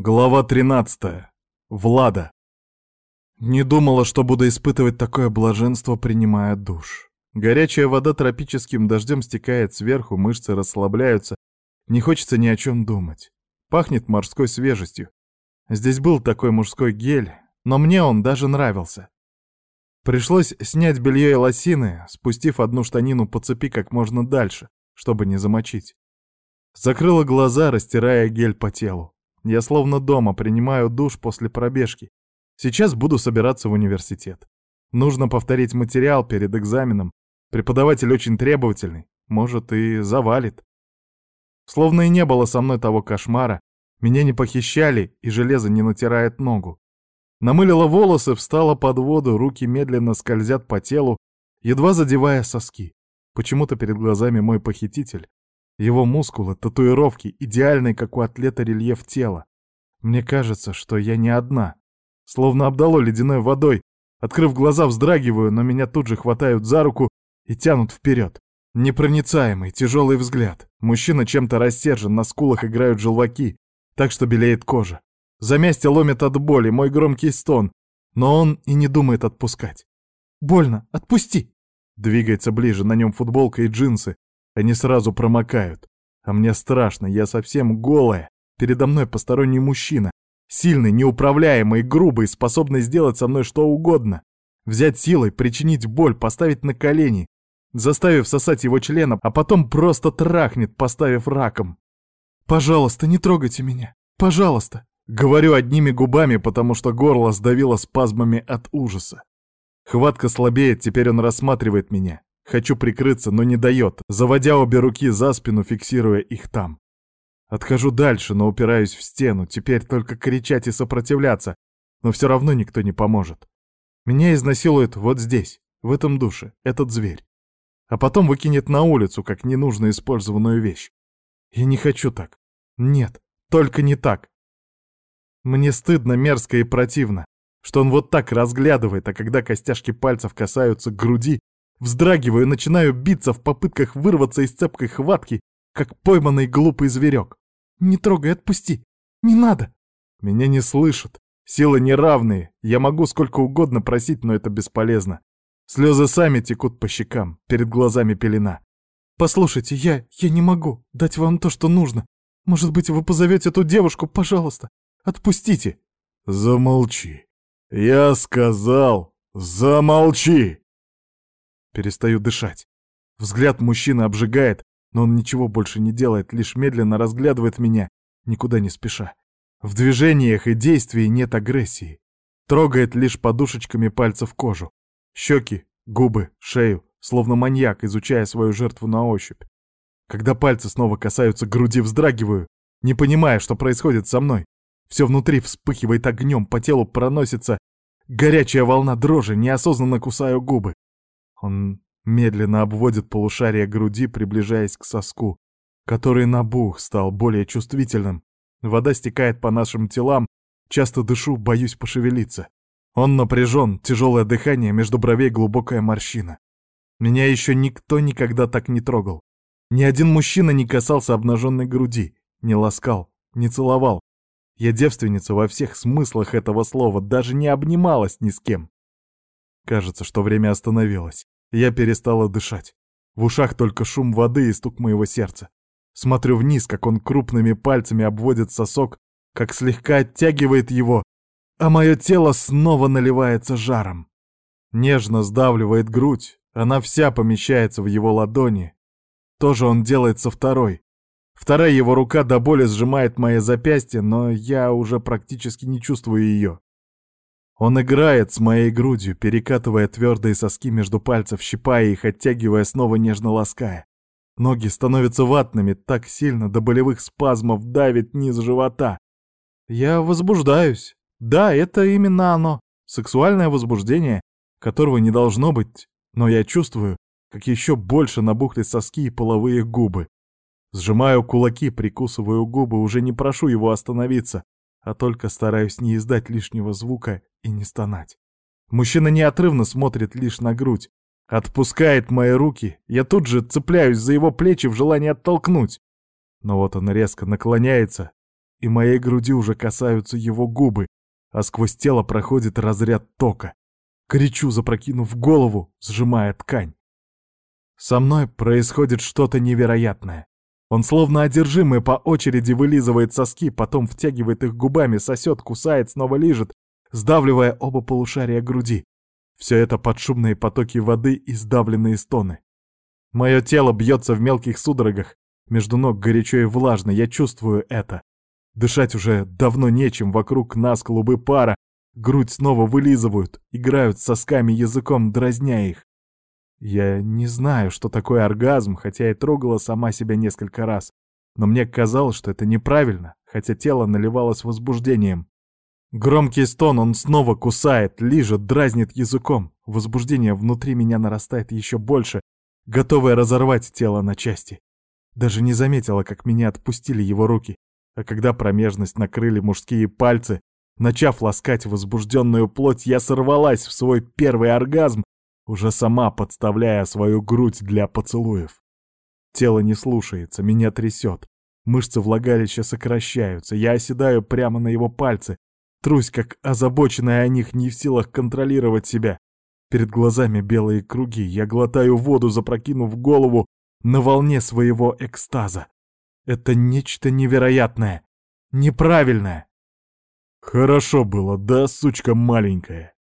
Глава 13. Влада. Не думала, что буду испытывать такое блаженство, принимая душ. Горячая вода тропическим дождем стекает сверху, мышцы расслабляются. Не хочется ни о чем думать. Пахнет морской свежестью. Здесь был такой мужской гель, но мне он даже нравился. Пришлось снять белье и лосины, спустив одну штанину по цепи как можно дальше, чтобы не замочить. Закрыла глаза, растирая гель по телу. Я словно дома принимаю душ после пробежки. Сейчас буду собираться в университет. Нужно повторить материал перед экзаменом. Преподаватель очень требовательный, может и завалит. Словно и не было со мной того кошмара, меня не похищали и железо не натирает ногу. Намылила волосы, встала под воду, руки медленно скользят по телу, едва задевая соски. Почему-то перед глазами мой похититель, его мускулы, татуировки, идеальный, как у атлета, рельеф тела. Мне кажется, что я не одна. Словно обдало ледяной водой. Открыв глаза, вздрагиваю, но меня тут же хватают за руку и тянут вперед. Непроницаемый, тяжелый взгляд. Мужчина чем-то рассержен, на скулах играют желваки, так что белеет кожа. Замястье ломит от боли, мой громкий стон, но он и не думает отпускать. «Больно, отпусти!» Двигается ближе, на нем футболка и джинсы, они сразу промокают. А мне страшно, я совсем голая. Передо мной посторонний мужчина. Сильный, неуправляемый, грубый, способный сделать со мной что угодно. Взять силой, причинить боль, поставить на колени, заставив сосать его членом, а потом просто трахнет, поставив раком. «Пожалуйста, не трогайте меня. Пожалуйста!» Говорю одними губами, потому что горло сдавило спазмами от ужаса. Хватка слабеет, теперь он рассматривает меня. Хочу прикрыться, но не дает, заводя обе руки за спину, фиксируя их там. Отхожу дальше, но упираюсь в стену, теперь только кричать и сопротивляться, но все равно никто не поможет. Меня изнасилует вот здесь, в этом душе, этот зверь. А потом выкинет на улицу, как ненужно использованную вещь. Я не хочу так. Нет, только не так. Мне стыдно, мерзко и противно, что он вот так разглядывает, а когда костяшки пальцев касаются груди, Вздрагиваю, начинаю биться в попытках вырваться из цепкой хватки, как пойманный глупый зверек. «Не трогай, отпусти! Не надо!» Меня не слышат. Силы неравные. Я могу сколько угодно просить, но это бесполезно. Слезы сами текут по щекам, перед глазами пелена. «Послушайте, я... я не могу дать вам то, что нужно. Может быть, вы позовете эту девушку, пожалуйста? Отпустите!» «Замолчи. Я сказал, замолчи!» Перестаю дышать. Взгляд мужчины обжигает, но он ничего больше не делает, лишь медленно разглядывает меня, никуда не спеша. В движениях и действии нет агрессии. Трогает лишь подушечками пальцев кожу. Щеки, губы, шею, словно маньяк, изучая свою жертву на ощупь. Когда пальцы снова касаются груди, вздрагиваю, не понимая, что происходит со мной. Все внутри вспыхивает огнем, по телу проносится горячая волна дрожи, неосознанно кусаю губы. Он медленно обводит полушарие груди, приближаясь к соску, который набух стал более чувствительным. Вода стекает по нашим телам, часто дышу, боюсь пошевелиться. Он напряжен, тяжелое дыхание, между бровей глубокая морщина. Меня еще никто никогда так не трогал. Ни один мужчина не касался обнаженной груди, не ласкал, не целовал. Я девственница во всех смыслах этого слова, даже не обнималась ни с кем. Кажется, что время остановилось. Я перестала дышать. В ушах только шум воды и стук моего сердца. Смотрю вниз, как он крупными пальцами обводит сосок, как слегка оттягивает его, а мое тело снова наливается жаром. Нежно сдавливает грудь, она вся помещается в его ладони. То же он делает со второй. Вторая его рука до боли сжимает мое запястье, но я уже практически не чувствую ее. Он играет с моей грудью, перекатывая твердые соски между пальцев, щипая их, оттягивая, снова нежно лаская. Ноги становятся ватными, так сильно до болевых спазмов давит низ живота. Я возбуждаюсь. Да, это именно оно. Сексуальное возбуждение, которого не должно быть, но я чувствую, как еще больше набухли соски и половые губы. Сжимаю кулаки, прикусываю губы, уже не прошу его остановиться, а только стараюсь не издать лишнего звука и не стонать. Мужчина неотрывно смотрит лишь на грудь, отпускает мои руки, я тут же цепляюсь за его плечи в желании оттолкнуть. Но вот он резко наклоняется, и моей груди уже касаются его губы, а сквозь тело проходит разряд тока. Кричу, запрокинув голову, сжимая ткань. Со мной происходит что-то невероятное. Он словно одержимый по очереди вылизывает соски, потом втягивает их губами, сосет, кусает, снова лижет, сдавливая оба полушария груди. Все это под шумные потоки воды и сдавленные стоны. Мое тело бьется в мелких судорогах, между ног горячо и влажно, я чувствую это. Дышать уже давно нечем, вокруг нас клубы пара, грудь снова вылизывают, играют сосками языком, дразня их. Я не знаю, что такое оргазм, хотя и трогала сама себя несколько раз, но мне казалось, что это неправильно, хотя тело наливалось возбуждением. Громкий стон, он снова кусает, лижет, дразнит языком. Возбуждение внутри меня нарастает еще больше, готовое разорвать тело на части. Даже не заметила, как меня отпустили его руки, а когда промежность накрыли мужские пальцы, начав ласкать возбужденную плоть, я сорвалась в свой первый оргазм, уже сама подставляя свою грудь для поцелуев. Тело не слушается, меня трясет. Мышцы влагалища сокращаются, я оседаю прямо на его пальцы, Трусь, как озабоченная о них, не в силах контролировать себя. Перед глазами белые круги, я глотаю воду, запрокинув голову на волне своего экстаза. Это нечто невероятное, неправильное. Хорошо было, да, сучка маленькая?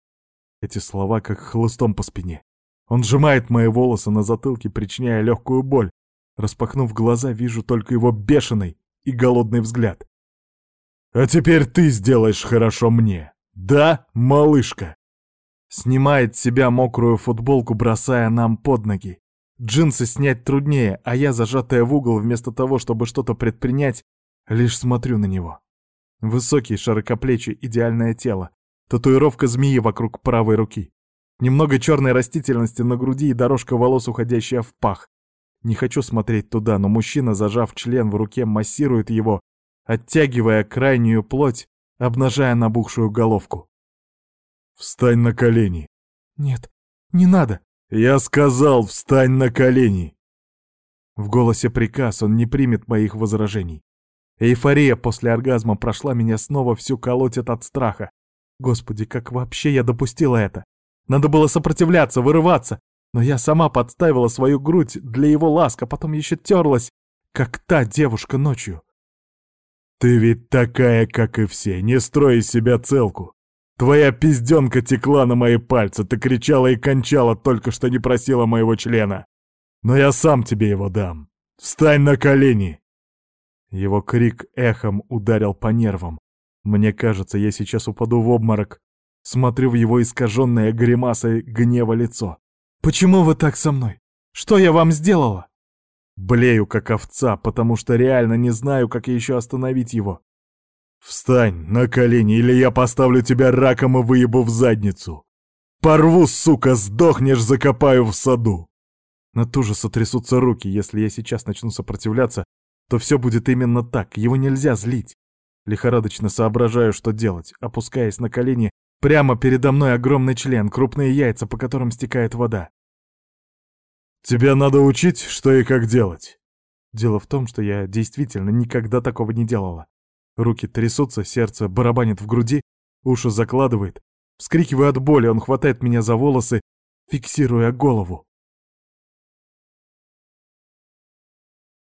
Эти слова как хлыстом по спине. Он сжимает мои волосы на затылке, причиняя легкую боль. Распахнув глаза, вижу только его бешеный и голодный взгляд. А теперь ты сделаешь хорошо мне. Да, малышка?» Снимает с себя мокрую футболку, бросая нам под ноги. Джинсы снять труднее, а я, зажатая в угол, вместо того, чтобы что-то предпринять, лишь смотрю на него. Высокий, широкоплечий, идеальное тело. Татуировка змеи вокруг правой руки. Немного черной растительности на груди и дорожка волос, уходящая в пах. Не хочу смотреть туда, но мужчина, зажав член в руке, массирует его, оттягивая крайнюю плоть, обнажая набухшую головку. «Встань на колени!» «Нет, не надо!» «Я сказал, встань на колени!» В голосе приказ, он не примет моих возражений. Эйфория после оргазма прошла меня снова всю колотит от страха. Господи, как вообще я допустила это? Надо было сопротивляться, вырываться, но я сама подставила свою грудь для его ласка, потом еще терлась, как та девушка ночью. «Ты ведь такая, как и все, не строй из себя целку. Твоя пизденка текла на мои пальцы, ты кричала и кончала, только что не просила моего члена. Но я сам тебе его дам. Встань на колени!» Его крик эхом ударил по нервам. Мне кажется, я сейчас упаду в обморок. Смотрю в его искаженное гримасой гнева лицо. «Почему вы так со мной? Что я вам сделала?» Блею, как овца, потому что реально не знаю, как еще остановить его. «Встань на колени, или я поставлю тебя раком и выебу в задницу! Порву, сука, сдохнешь, закопаю в саду!» На ту же сотрясутся руки, если я сейчас начну сопротивляться, то все будет именно так, его нельзя злить. Лихорадочно соображаю, что делать, опускаясь на колени, прямо передо мной огромный член, крупные яйца, по которым стекает вода. Тебя надо учить, что и как делать. Дело в том, что я действительно никогда такого не делала. Руки трясутся, сердце барабанит в груди, уши закладывает. Вскрикиваю от боли, он хватает меня за волосы, фиксируя голову.